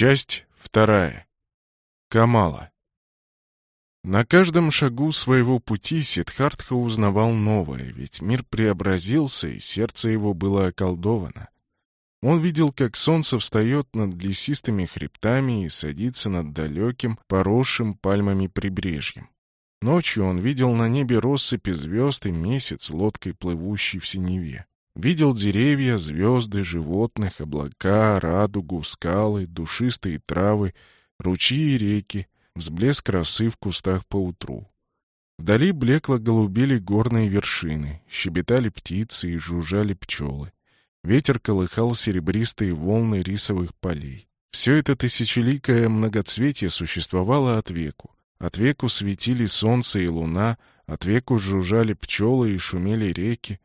Часть вторая. Камала. На каждом шагу своего пути Сиддхартха узнавал новое, ведь мир преобразился, и сердце его было околдовано. Он видел, как солнце встает над лесистыми хребтами и садится над далеким, поросшим пальмами прибрежьем. Ночью он видел на небе россыпи звезд и месяц, лодкой плывущий в синеве. Видел деревья, звезды, животных, облака, радугу, скалы, душистые травы, ручьи и реки, взблеск росы в кустах поутру. Вдали блекло голубели горные вершины, щебетали птицы и жужжали пчелы. Ветер колыхал серебристые волны рисовых полей. Все это тысячеликое многоцветие существовало от веку. От веку светили солнце и луна, от веку жужжали пчелы и шумели реки,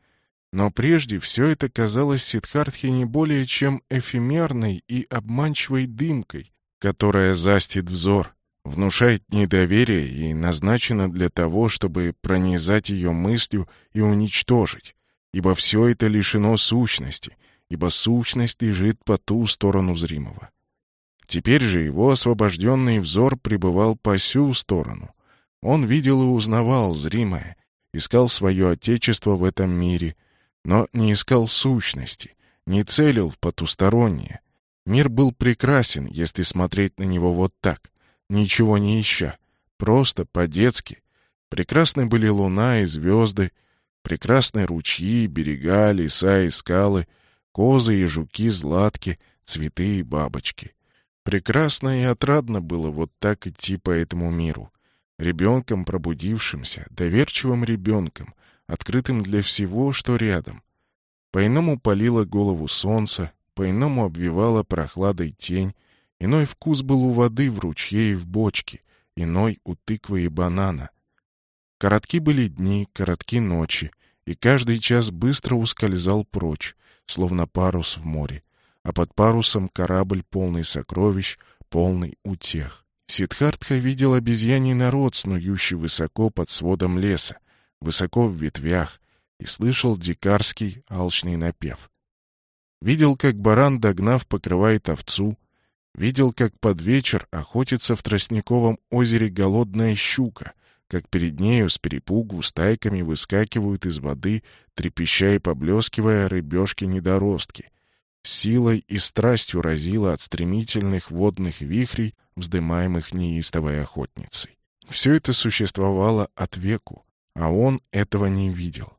но прежде все это казалось Сидхартхе не более чем эфемерной и обманчивой дымкой, которая застит взор, внушает недоверие и назначена для того, чтобы пронизать ее мыслью и уничтожить, ибо все это лишено сущности, ибо сущность лежит по ту сторону зримого. Теперь же его освобожденный взор пребывал по сю сторону. Он видел и узнавал зримое, искал свое отечество в этом мире — но не искал сущности, не целил в потустороннее. Мир был прекрасен, если смотреть на него вот так, ничего не ища, просто по-детски. Прекрасны были луна и звезды, прекрасные ручьи, берега, леса и скалы, козы и жуки, златки, цветы и бабочки. Прекрасно и отрадно было вот так идти по этому миру. Ребенком пробудившимся, доверчивым ребенком, открытым для всего, что рядом. По-иному палило голову солнце, по-иному обвивала прохладой тень, иной вкус был у воды в ручье и в бочке, иной у тыквы и банана. Коротки были дни, коротки ночи, и каждый час быстро ускользал прочь, словно парус в море, а под парусом корабль полный сокровищ, полный утех. Сидхартха видел обезьяний народ, снующий высоко под сводом леса, высоко в ветвях, и слышал дикарский алчный напев. Видел, как баран, догнав, покрывает овцу, видел, как под вечер охотится в Тростниковом озере голодная щука, как перед нею с перепугу стайками выскакивают из воды, трепеща и поблескивая рыбешки-недоростки. Силой и страстью разило от стремительных водных вихрей, вздымаемых неистовой охотницей. Все это существовало от веку, а он этого не видел.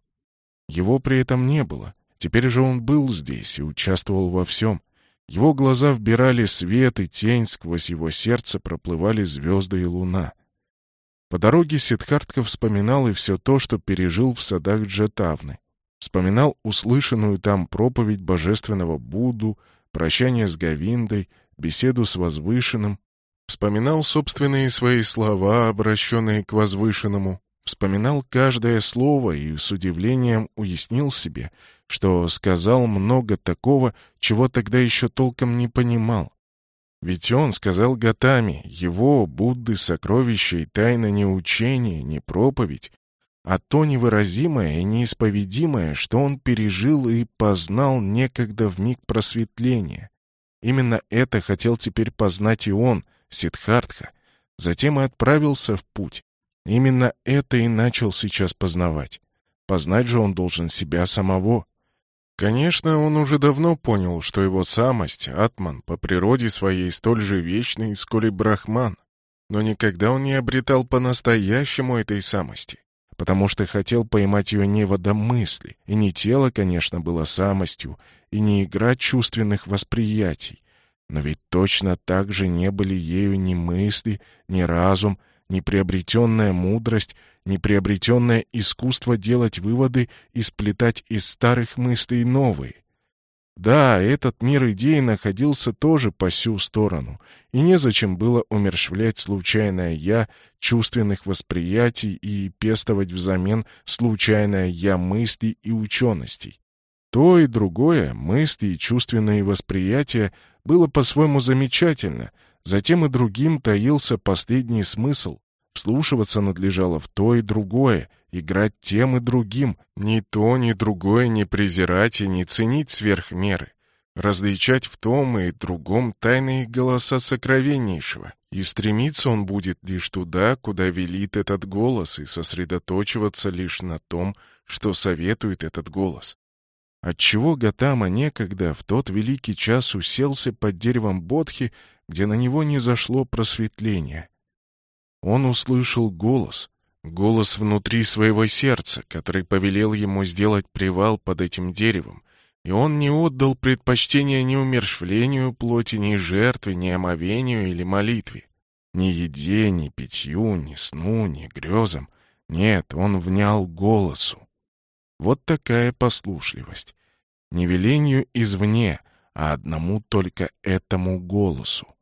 Его при этом не было. Теперь же он был здесь и участвовал во всем. Его глаза вбирали свет и тень, сквозь его сердце проплывали звезды и луна. По дороге Сидхартка вспоминал и все то, что пережил в садах Джетавны. Вспоминал услышанную там проповедь божественного Будду, прощание с Гавиндой, беседу с Возвышенным. Вспоминал собственные свои слова, обращенные к Возвышенному, Вспоминал каждое слово и с удивлением уяснил себе, что сказал много такого, чего тогда еще толком не понимал. Ведь он сказал Гатами, его, Будды, сокровища и тайна не учение, не проповедь, а то невыразимое и неисповедимое, что он пережил и познал некогда в миг просветления. Именно это хотел теперь познать и он, Сидхартха, затем и отправился в путь. Именно это и начал сейчас познавать. Познать же он должен себя самого. Конечно, он уже давно понял, что его самость, атман, по природе своей столь же вечный, сколь и брахман. Но никогда он не обретал по-настоящему этой самости, потому что хотел поймать ее неводом мысли, и не тело, конечно, было самостью, и не игра чувственных восприятий, но ведь точно так же не были ею ни мысли, ни разум, неприобретенная мудрость, неприобретенное искусство делать выводы и сплетать из старых мыслей новые. Да, этот мир идей находился тоже по сю сторону, и незачем было умерщвлять случайное «я» чувственных восприятий и пестовать взамен случайное «я» мыслей и ученостей. То и другое, мысли и чувственные восприятия, было по-своему замечательно, затем и другим таился последний смысл, Вслушиваться надлежало в то и другое, играть тем и другим, ни то, ни другое не презирать и не ценить сверх меры. различать в том и другом тайные голоса сокровеннейшего, и стремиться он будет лишь туда, куда велит этот голос, и сосредоточиваться лишь на том, что советует этот голос. Отчего Гатама некогда в тот великий час уселся под деревом Бодхи, где на него не зашло просветление. Он услышал голос, голос внутри своего сердца, который повелел ему сделать привал под этим деревом, и он не отдал предпочтения ни умершвлению плоти, ни жертве, ни омовению или молитве, ни еде, ни питью, ни сну, ни грезам. Нет, он внял голосу. Вот такая послушливость. Не велению извне, а одному только этому голосу.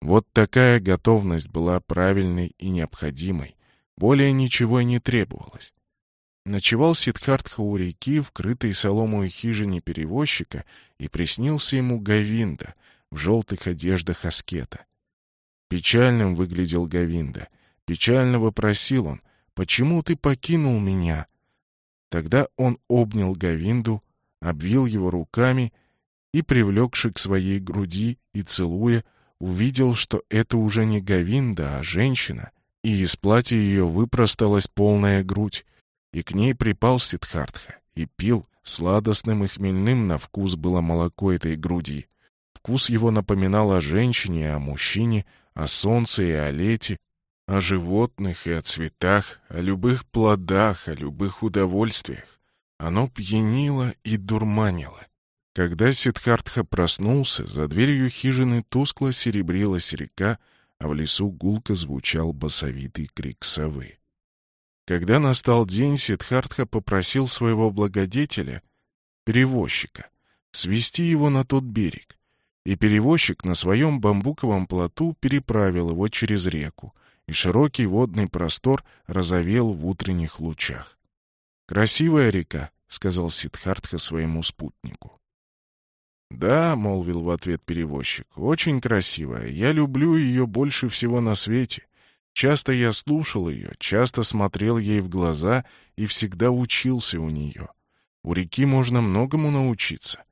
Вот такая готовность была правильной и необходимой. Более ничего и не требовалось. Ночевал Сидхартха у реки, вкрытой соломой хижине перевозчика, и приснился ему Гавинда в желтых одеждах аскета. Печальным выглядел Гавинда. Печально вопросил он, «Почему ты покинул меня?» Тогда он обнял Гавинду, обвил его руками и, привлекши к своей груди и целуя, увидел, что это уже не Гавинда, а женщина, и из платья ее выпросталась полная грудь, и к ней припал Сидхартха и пил, сладостным и хмельным на вкус было молоко этой груди. Вкус его напоминал о женщине о мужчине, о солнце и о лете, о животных и о цветах, о любых плодах, о любых удовольствиях. Оно пьянило и дурманило. Когда Сидхартха проснулся, за дверью хижины тускло серебрилась река, а в лесу гулко звучал басовитый крик совы. Когда настал день, Сидхартха попросил своего благодетеля, перевозчика, свести его на тот берег, и перевозчик на своем бамбуковом плоту переправил его через реку, и широкий водный простор разовел в утренних лучах. «Красивая река», — сказал Сидхартха своему спутнику. «Да», — молвил в ответ перевозчик, — «очень красивая. Я люблю ее больше всего на свете. Часто я слушал ее, часто смотрел ей в глаза и всегда учился у нее. У реки можно многому научиться».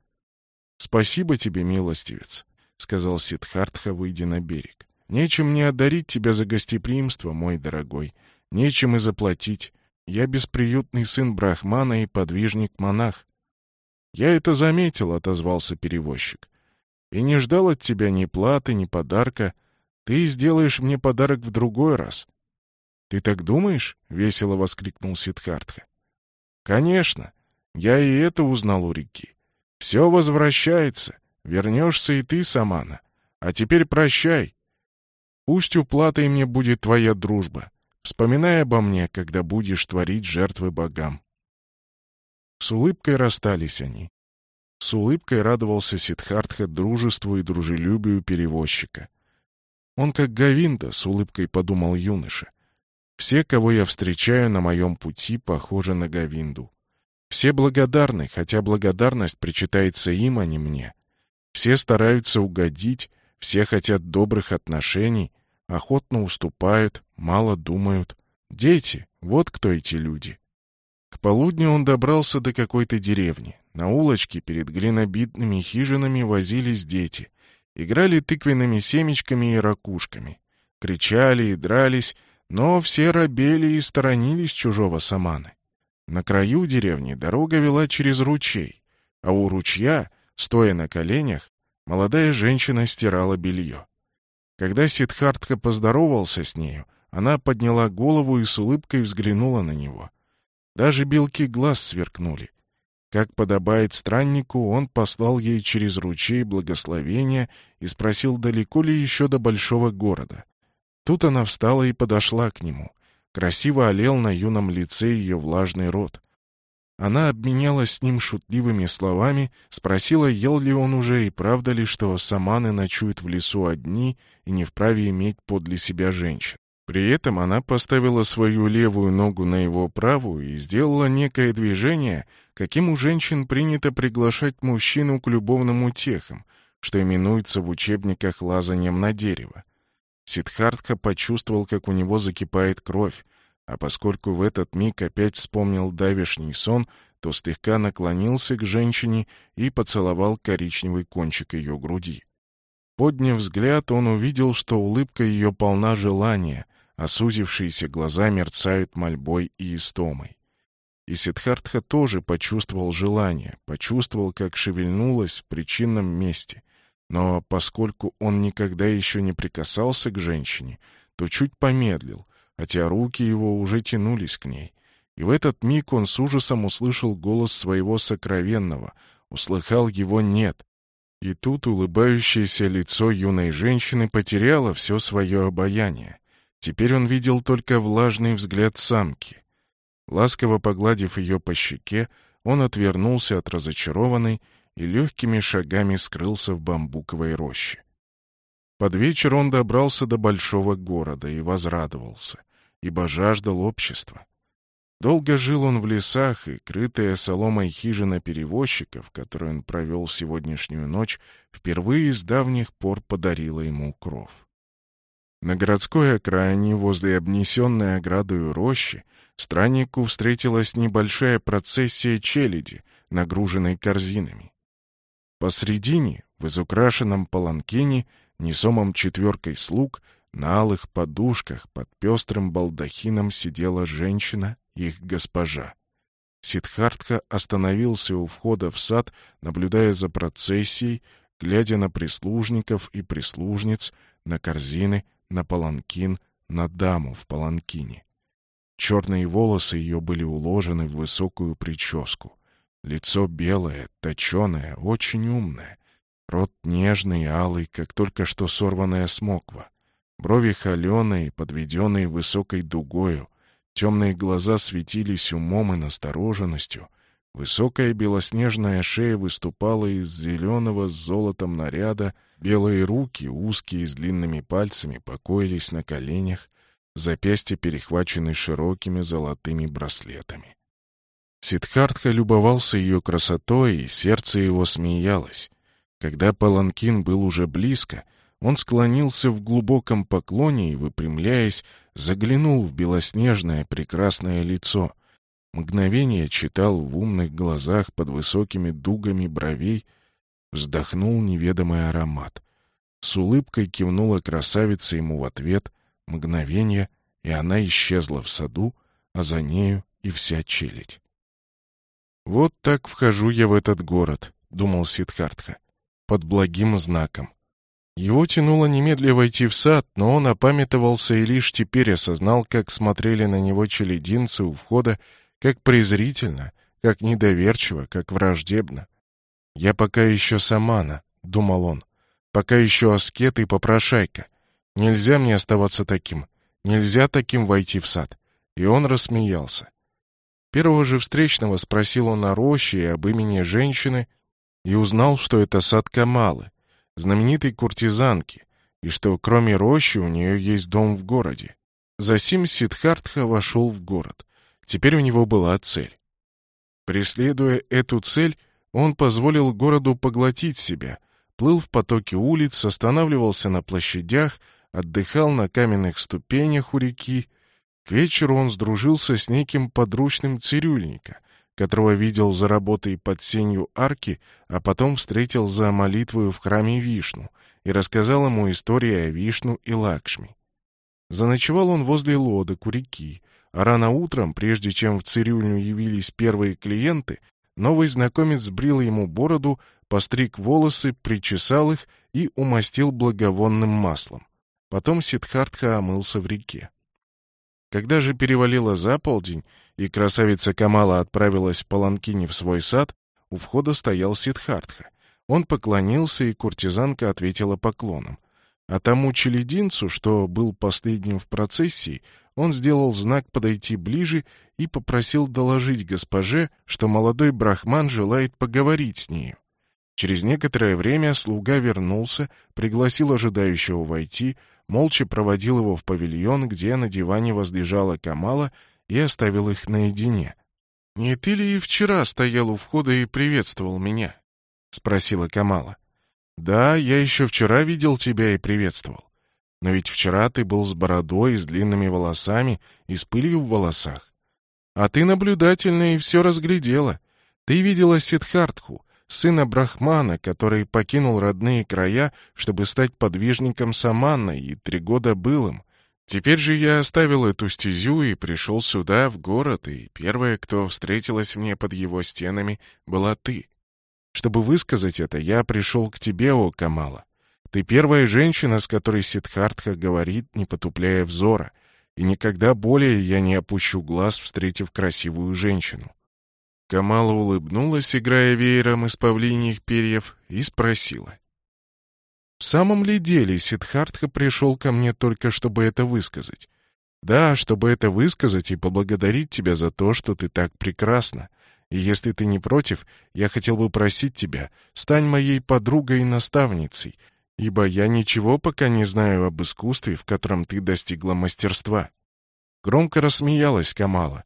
«Спасибо тебе, милостивец», — сказал Сидхартха, выйдя на берег. «Нечем мне одарить тебя за гостеприимство, мой дорогой. Нечем и заплатить. Я бесприютный сын брахмана и подвижник-монах. «Я это заметил», — отозвался перевозчик. «И не ждал от тебя ни платы, ни подарка. Ты сделаешь мне подарок в другой раз». «Ты так думаешь?» — весело воскликнул Сидхартха. «Конечно. Я и это узнал у реки. Все возвращается. Вернешься и ты, Самана. А теперь прощай. Пусть уплатой мне будет твоя дружба. Вспоминай обо мне, когда будешь творить жертвы богам». С улыбкой расстались они. С улыбкой радовался Сидхартха дружеству и дружелюбию перевозчика. Он как Гавинда, с улыбкой подумал юноша. Все, кого я встречаю на моем пути, похожи на Гавинду. Все благодарны, хотя благодарность причитается им, а не мне. Все стараются угодить, все хотят добрых отношений, охотно уступают, мало думают. Дети — вот кто эти люди. К полудню он добрался до какой-то деревни. На улочке перед глинобитными хижинами возились дети. Играли тыквенными семечками и ракушками. Кричали и дрались, но все робели и сторонились чужого саманы. На краю деревни дорога вела через ручей, а у ручья, стоя на коленях, молодая женщина стирала белье. Когда Сидхартка поздоровался с нею, она подняла голову и с улыбкой взглянула на него — даже белки глаз сверкнули. Как подобает страннику, он послал ей через ручей благословения и спросил, далеко ли еще до большого города. Тут она встала и подошла к нему. Красиво олел на юном лице ее влажный рот. Она обменялась с ним шутливыми словами, спросила, ел ли он уже и правда ли, что саманы ночуют в лесу одни и не вправе иметь подле себя женщин. При этом она поставила свою левую ногу на его правую и сделала некое движение, каким у женщин принято приглашать мужчину к любовным утехам, что именуется в учебниках лазанием на дерево. Сидхартха почувствовал, как у него закипает кровь, а поскольку в этот миг опять вспомнил давешний сон, то слегка наклонился к женщине и поцеловал коричневый кончик ее груди. Подняв взгляд, он увидел, что улыбка ее полна желания, а сузившиеся глаза мерцают мольбой и истомой. И Сидхартха тоже почувствовал желание, почувствовал, как шевельнулось в причинном месте. Но поскольку он никогда еще не прикасался к женщине, то чуть помедлил, хотя руки его уже тянулись к ней. И в этот миг он с ужасом услышал голос своего сокровенного, услыхал его «нет». И тут улыбающееся лицо юной женщины потеряло все свое обаяние. Теперь он видел только влажный взгляд самки. Ласково погладив ее по щеке, он отвернулся от разочарованной и легкими шагами скрылся в бамбуковой роще. Под вечер он добрался до большого города и возрадовался, ибо жаждал общества. Долго жил он в лесах, и крытая соломой хижина перевозчиков, которую он провел сегодняшнюю ночь, впервые с давних пор подарила ему кров. На городской окраине, возле обнесенной оградою рощи, страннику встретилась небольшая процессия челяди, нагруженной корзинами. Посредине, в изукрашенном паланкине, несомом четверкой слуг, на алых подушках под пестрым балдахином сидела женщина, их госпожа. Сидхартха остановился у входа в сад, наблюдая за процессией, глядя на прислужников и прислужниц, на корзины, на паланкин, на даму в паланкине. Черные волосы ее были уложены в высокую прическу. Лицо белое, точеное, очень умное. Рот нежный и алый, как только что сорванная смоква. Брови холеные, подведенные высокой дугою. Темные глаза светились умом и настороженностью. Высокая белоснежная шея выступала из зеленого с золотом наряда, белые руки, узкие с длинными пальцами, покоились на коленях, запястья перехвачены широкими золотыми браслетами. Сидхартха любовался ее красотой, и сердце его смеялось. Когда Паланкин был уже близко, он склонился в глубоком поклоне и, выпрямляясь, заглянул в белоснежное прекрасное лицо. Мгновение читал в умных глазах под высокими дугами бровей, вздохнул неведомый аромат. С улыбкой кивнула красавица ему в ответ, мгновение, и она исчезла в саду, а за нею и вся челядь. «Вот так вхожу я в этот город», — думал Сидхартха, — «под благим знаком». Его тянуло немедля войти в сад, но он опамятовался и лишь теперь осознал, как смотрели на него челединцы у входа, как презрительно, как недоверчиво, как враждебно. «Я пока еще самана», — думал он, — «пока еще аскет и попрошайка. Нельзя мне оставаться таким. Нельзя таким войти в сад». И он рассмеялся. Первого же встречного спросил он о роще и об имени женщины и узнал, что это сад Камалы, знаменитой куртизанки, и что кроме рощи у нее есть дом в городе. Засим Сидхартха вошел в город. Теперь у него была цель. Преследуя эту цель, он позволил городу поглотить себя, плыл в потоке улиц, останавливался на площадях, отдыхал на каменных ступенях у реки, к вечеру он сдружился с неким подручным цирюльника, которого видел за работой под сенью арки, а потом встретил за молитвою в храме Вишну и рассказал ему истории о Вишну и Лакшми. Заночевал он возле лодок у реки, а рано утром, прежде чем в цирюльню явились первые клиенты, новый знакомец сбрил ему бороду, постриг волосы, причесал их и умастил благовонным маслом. Потом Сидхартха омылся в реке. Когда же перевалило за полдень, и красавица Камала отправилась в Паланкине в свой сад, у входа стоял Сидхартха. Он поклонился, и куртизанка ответила поклоном. А тому челединцу, что был последним в процессии, он сделал знак подойти ближе и попросил доложить госпоже, что молодой брахман желает поговорить с нею. Через некоторое время слуга вернулся, пригласил ожидающего войти, молча проводил его в павильон, где на диване возлежала Камала, и оставил их наедине. «Не ты ли вчера стоял у входа и приветствовал меня?» — спросила Камала. «Да, я еще вчера видел тебя и приветствовал. Но ведь вчера ты был с бородой, с длинными волосами и с пылью в волосах. А ты наблюдательная и все разглядела. Ты видела Сидхартху, сына Брахмана, который покинул родные края, чтобы стать подвижником Саманны, и три года был им. Теперь же я оставил эту стезю и пришел сюда, в город, и первая, кто встретилась мне под его стенами, была ты. Чтобы высказать это, я пришел к тебе, о Камала. Ты первая женщина, с которой Сидхартха говорит, не потупляя взора, и никогда более я не опущу глаз, встретив красивую женщину. Камала улыбнулась, играя веером из павлиньих перьев, и спросила. «В самом ли деле Сидхартха пришел ко мне только, чтобы это высказать? Да, чтобы это высказать и поблагодарить тебя за то, что ты так прекрасна. И если ты не против, я хотел бы просить тебя, стань моей подругой и наставницей, ибо я ничего пока не знаю об искусстве, в котором ты достигла мастерства». Громко рассмеялась Камала.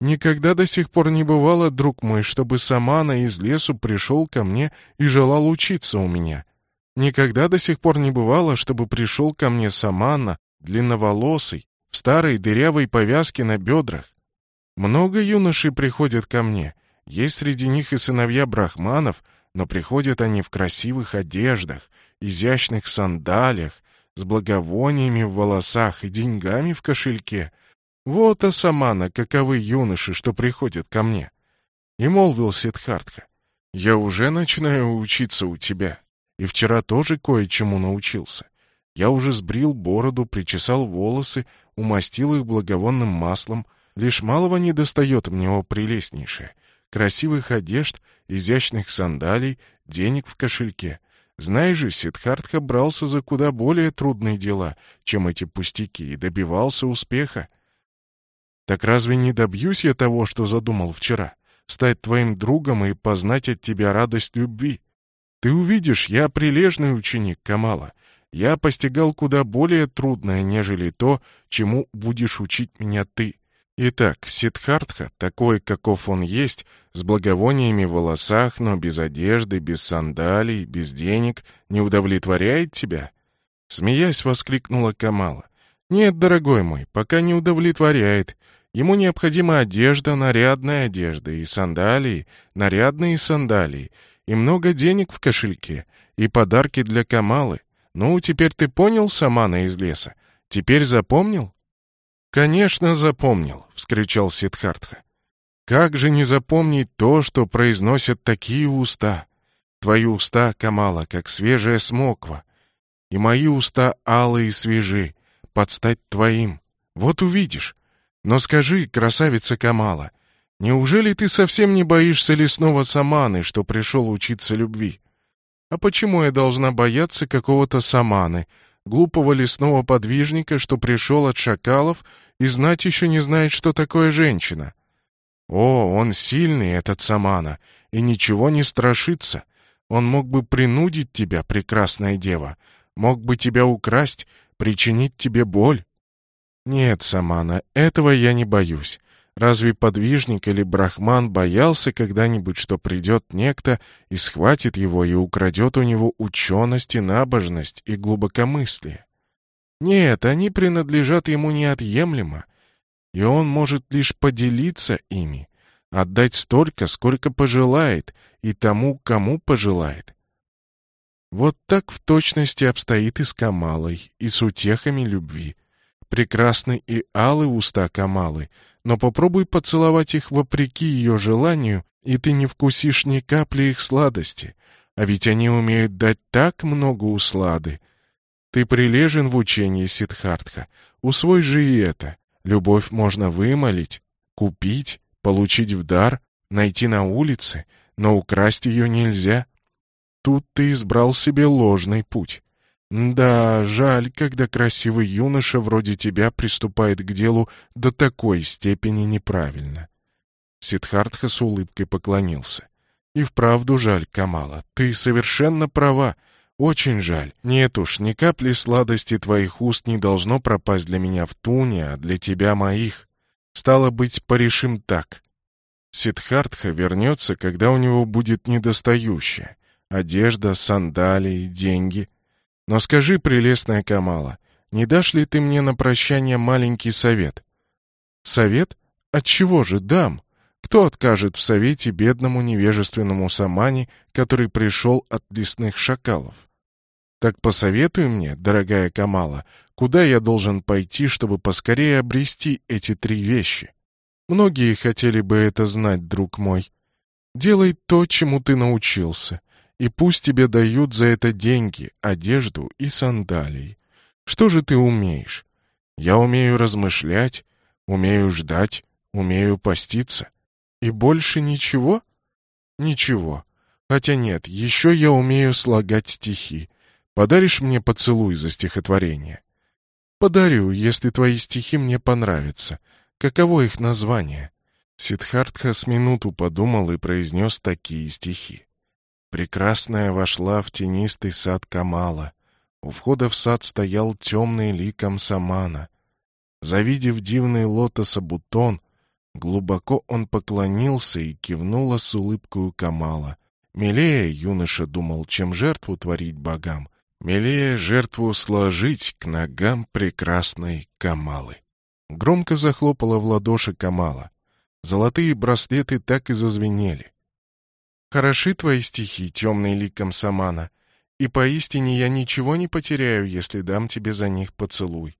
«Никогда до сих пор не бывало, друг мой, чтобы Самана из лесу пришел ко мне и желал учиться у меня. Никогда до сих пор не бывало, чтобы пришел ко мне Самана, длинноволосый, в старой дырявой повязке на бедрах. Много юношей приходят ко мне. Есть среди них и сыновья брахманов, но приходят они в красивых одеждах, изящных сандалиях, с благовониями в волосах и деньгами в кошельке. Вот Асамана, каковы юноши, что приходят ко мне. И молвил Сидхартха, я уже начинаю учиться у тебя, и вчера тоже кое-чему научился. Я уже сбрил бороду, причесал волосы, умастил их благовонным маслом. Лишь малого не достает мне, о прелестнейшее. Красивых одежд, изящных сандалий, денег в кошельке — знаешь же, Сидхартха брался за куда более трудные дела, чем эти пустяки, и добивался успеха. Так разве не добьюсь я того, что задумал вчера? Стать твоим другом и познать от тебя радость любви? Ты увидишь, я прилежный ученик Камала. Я постигал куда более трудное, нежели то, чему будешь учить меня ты. Итак, Сидхартха, такой, каков он есть, с благовониями в волосах, но без одежды, без сандалий, без денег, не удовлетворяет тебя?» Смеясь, воскликнула Камала. «Нет, дорогой мой, пока не удовлетворяет. Ему необходима одежда, нарядная одежда, и сандалии, нарядные сандалии, и много денег в кошельке, и подарки для Камалы. Ну, теперь ты понял, Самана из леса? Теперь запомнил?» «Конечно, запомнил!» — вскричал Сидхартха. «Как же не запомнить то, что произносят такие уста? Твои уста, Камала, как свежая смоква, и мои уста алые и свежи, подстать твоим. Вот увидишь. Но скажи, красавица Камала, неужели ты совсем не боишься лесного саманы, что пришел учиться любви? А почему я должна бояться какого-то саманы, глупого лесного подвижника, что пришел от шакалов и знать еще не знает, что такое женщина. О, он сильный, этот Самана, и ничего не страшится. Он мог бы принудить тебя, прекрасная дева, мог бы тебя украсть, причинить тебе боль. Нет, Самана, этого я не боюсь. Разве подвижник или брахман боялся когда-нибудь, что придет некто и схватит его и украдет у него ученость и набожность и глубокомыслие? Нет, они принадлежат ему неотъемлемо, и он может лишь поделиться ими, отдать столько, сколько пожелает, и тому, кому пожелает. Вот так в точности обстоит и с Камалой, и с утехами любви. Прекрасны и алы уста Камалы, но попробуй поцеловать их вопреки ее желанию, и ты не вкусишь ни капли их сладости, а ведь они умеют дать так много услады, ты прилежен в учении Сидхартха. Усвой же и это. Любовь можно вымолить, купить, получить в дар, найти на улице, но украсть ее нельзя. Тут ты избрал себе ложный путь. Да, жаль, когда красивый юноша вроде тебя приступает к делу до такой степени неправильно. Сидхартха с улыбкой поклонился. И вправду жаль, Камала, ты совершенно права. Очень жаль. Нет уж, ни капли сладости твоих уст не должно пропасть для меня в туне, а для тебя моих. Стало быть, порешим так. Сидхартха вернется, когда у него будет недостающее. Одежда, сандалии, деньги. Но скажи, прелестная Камала, не дашь ли ты мне на прощание маленький совет? Совет? От чего же дам? Кто откажет в совете бедному невежественному самане, который пришел от лесных шакалов? Так посоветуй мне, дорогая Камала, куда я должен пойти, чтобы поскорее обрести эти три вещи? Многие хотели бы это знать, друг мой. Делай то, чему ты научился, и пусть тебе дают за это деньги, одежду и сандалии. Что же ты умеешь? Я умею размышлять, умею ждать, умею поститься. И больше ничего? Ничего. Хотя нет, еще я умею слагать стихи. Подаришь мне поцелуй за стихотворение? Подарю, если твои стихи мне понравятся. Каково их название? Сидхартха с минуту подумал и произнес такие стихи. Прекрасная вошла в тенистый сад Камала. У входа в сад стоял темный ликом самана. Завидев дивный лотоса бутон, Глубоко он поклонился и кивнула с улыбкою Камала. Милее, юноша думал, чем жертву творить богам, милее жертву сложить к ногам прекрасной Камалы. Громко захлопала в ладоши Камала. Золотые браслеты так и зазвенели. «Хороши твои стихи, темный ликом Самана, и поистине я ничего не потеряю, если дам тебе за них поцелуй.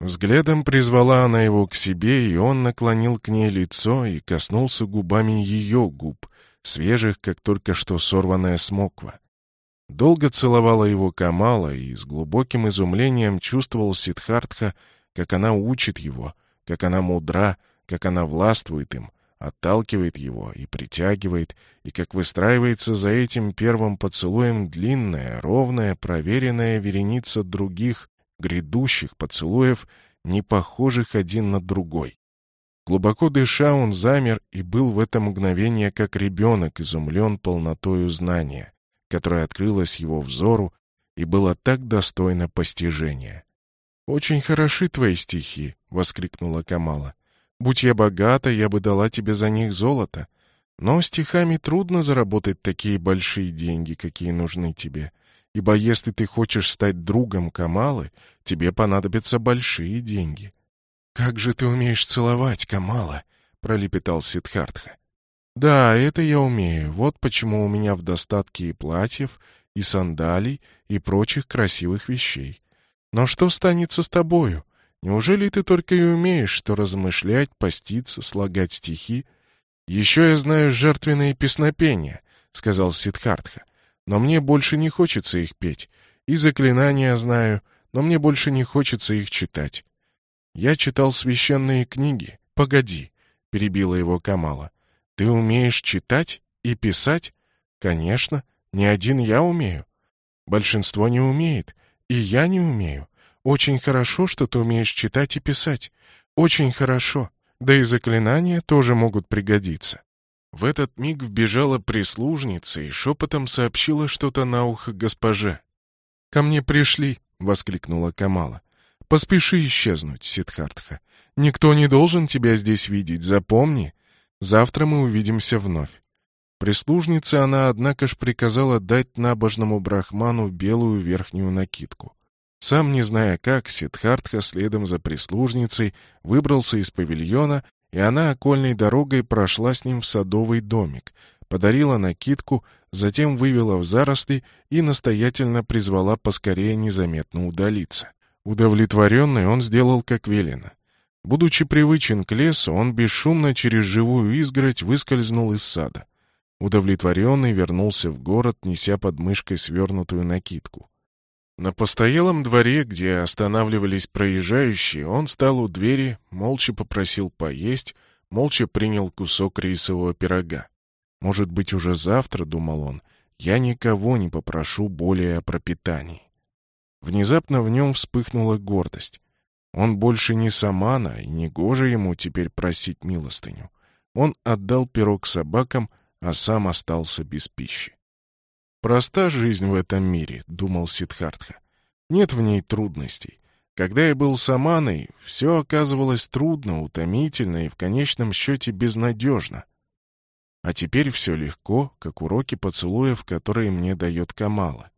Взглядом призвала она его к себе, и он наклонил к ней лицо и коснулся губами ее губ, свежих, как только что сорванная смоква. Долго целовала его Камала, и с глубоким изумлением чувствовал Сидхартха, как она учит его, как она мудра, как она властвует им, отталкивает его и притягивает, и как выстраивается за этим первым поцелуем длинная, ровная, проверенная вереница других, грядущих поцелуев, не похожих один на другой. Глубоко дыша, он замер и был в это мгновение как ребенок, изумлен полнотою знания, которое открылось его взору и было так достойно постижения. «Очень хороши твои стихи!» — воскликнула Камала. «Будь я богата, я бы дала тебе за них золото. Но стихами трудно заработать такие большие деньги, какие нужны тебе ибо если ты хочешь стать другом Камалы, тебе понадобятся большие деньги. «Как же ты умеешь целовать, Камала?» — пролепетал Сидхартха. «Да, это я умею. Вот почему у меня в достатке и платьев, и сандалий, и прочих красивых вещей. Но что станется с тобою? Неужели ты только и умеешь, что размышлять, поститься, слагать стихи? Еще я знаю жертвенные песнопения», — сказал Сидхартха но мне больше не хочется их петь. И заклинания знаю, но мне больше не хочется их читать. Я читал священные книги. Погоди, перебила его Камала. Ты умеешь читать и писать? Конечно, не один я умею. Большинство не умеет, и я не умею. Очень хорошо, что ты умеешь читать и писать. Очень хорошо. Да и заклинания тоже могут пригодиться. В этот миг вбежала прислужница и шепотом сообщила что-то на ухо госпоже. «Ко мне пришли!» — воскликнула Камала. «Поспеши исчезнуть, Сидхартха. Никто не должен тебя здесь видеть, запомни. Завтра мы увидимся вновь». Прислужнице она, однако ж, приказала дать набожному брахману белую верхнюю накидку. Сам не зная как, Сидхартха следом за прислужницей выбрался из павильона и она окольной дорогой прошла с ним в садовый домик, подарила накидку, затем вывела в заросли и настоятельно призвала поскорее незаметно удалиться. Удовлетворенный он сделал как велено. Будучи привычен к лесу, он бесшумно через живую изгородь выскользнул из сада. Удовлетворенный вернулся в город, неся под мышкой свернутую накидку. На постоялом дворе, где останавливались проезжающие, он стал у двери, молча попросил поесть, молча принял кусок рисового пирога. «Может быть, уже завтра, — думал он, — я никого не попрошу более о пропитании». Внезапно в нем вспыхнула гордость. Он больше не самана, и не гоже ему теперь просить милостыню. Он отдал пирог собакам, а сам остался без пищи. «Проста жизнь в этом мире», — думал Сидхартха. «Нет в ней трудностей. Когда я был саманой, все оказывалось трудно, утомительно и в конечном счете безнадежно. А теперь все легко, как уроки поцелуев, которые мне дает Камала.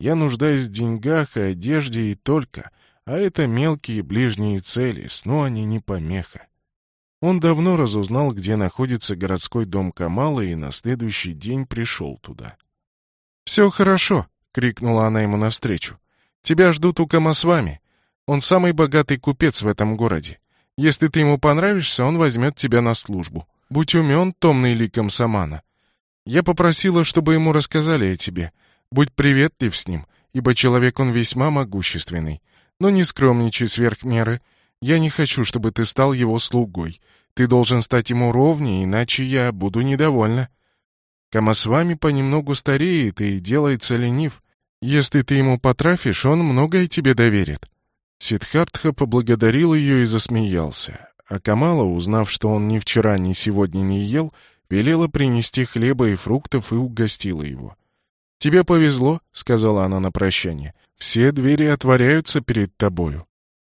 Я нуждаюсь в деньгах и одежде и только, а это мелкие ближние цели, сну они не помеха. Он давно разузнал, где находится городской дом Камала, и на следующий день пришел туда. «Все хорошо!» — крикнула она ему навстречу. «Тебя ждут у Камасвами. Он самый богатый купец в этом городе. Если ты ему понравишься, он возьмет тебя на службу. Будь умен, томный ликом Самана. Я попросила, чтобы ему рассказали о тебе. Будь приветлив с ним, ибо человек он весьма могущественный. Но не скромничай сверх меры. Я не хочу, чтобы ты стал его слугой. Ты должен стать ему ровнее, иначе я буду недовольна. Камасвами понемногу стареет и делается ленив. Если ты ему потрафишь, он многое тебе доверит». Сидхартха поблагодарил ее и засмеялся. А Камала, узнав, что он ни вчера, ни сегодня не ел, велела принести хлеба и фруктов и угостила его. «Тебе повезло», — сказала она на прощание. «Все двери отворяются перед тобою».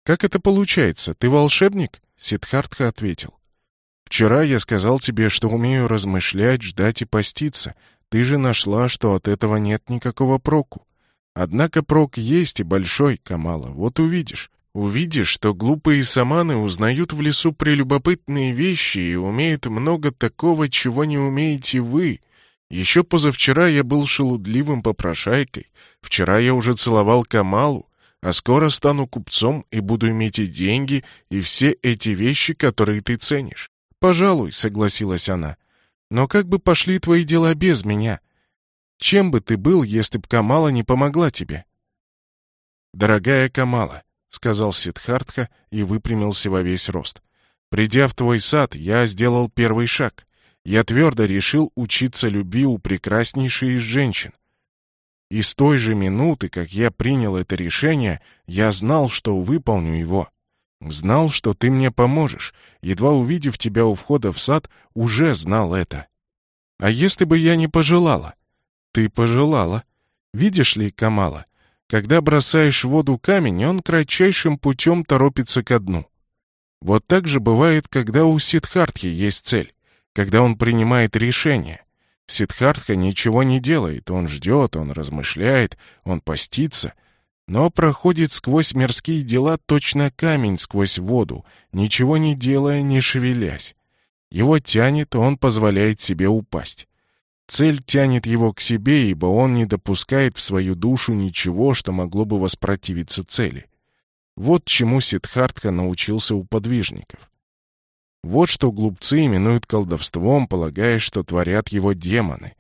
«Как это получается? Ты волшебник?» — Сидхартха ответил. Вчера я сказал тебе, что умею размышлять, ждать и поститься. Ты же нашла, что от этого нет никакого проку. Однако прок есть и большой, Камала, вот увидишь. Увидишь, что глупые саманы узнают в лесу прелюбопытные вещи и умеют много такого, чего не умеете вы. Еще позавчера я был шелудливым попрошайкой. Вчера я уже целовал Камалу, а скоро стану купцом и буду иметь и деньги, и все эти вещи, которые ты ценишь. «Пожалуй», — согласилась она. «Но как бы пошли твои дела без меня? Чем бы ты был, если б Камала не помогла тебе?» «Дорогая Камала», — сказал Сидхартха и выпрямился во весь рост. «Придя в твой сад, я сделал первый шаг. Я твердо решил учиться любви у прекраснейшей из женщин. И с той же минуты, как я принял это решение, я знал, что выполню его. Знал, что ты мне поможешь. Едва увидев тебя у входа в сад, уже знал это. А если бы я не пожелала? Ты пожелала. Видишь ли, Камала, когда бросаешь в воду камень, он кратчайшим путем торопится ко дну. Вот так же бывает, когда у Сидхартхи есть цель, когда он принимает решение. Сидхартха ничего не делает, он ждет, он размышляет, он постится — но проходит сквозь мирские дела точно камень сквозь воду, ничего не делая, не шевелясь. Его тянет, он позволяет себе упасть. Цель тянет его к себе, ибо он не допускает в свою душу ничего, что могло бы воспротивиться цели. Вот чему Сидхартха научился у подвижников. Вот что глупцы именуют колдовством, полагая, что творят его демоны.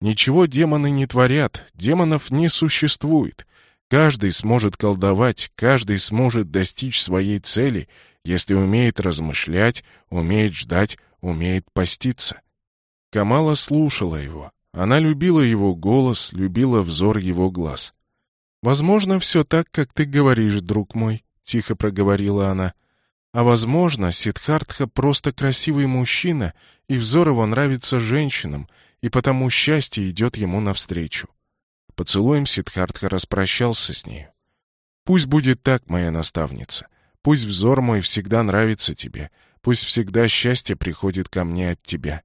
Ничего демоны не творят, демонов не существует — Каждый сможет колдовать, каждый сможет достичь своей цели, если умеет размышлять, умеет ждать, умеет поститься. Камала слушала его. Она любила его голос, любила взор его глаз. «Возможно, все так, как ты говоришь, друг мой», — тихо проговорила она. «А возможно, Сидхартха просто красивый мужчина, и взор его нравится женщинам, и потому счастье идет ему навстречу. Поцелуем Сидхартха распрощался с нею. «Пусть будет так, моя наставница. Пусть взор мой всегда нравится тебе. Пусть всегда счастье приходит ко мне от тебя».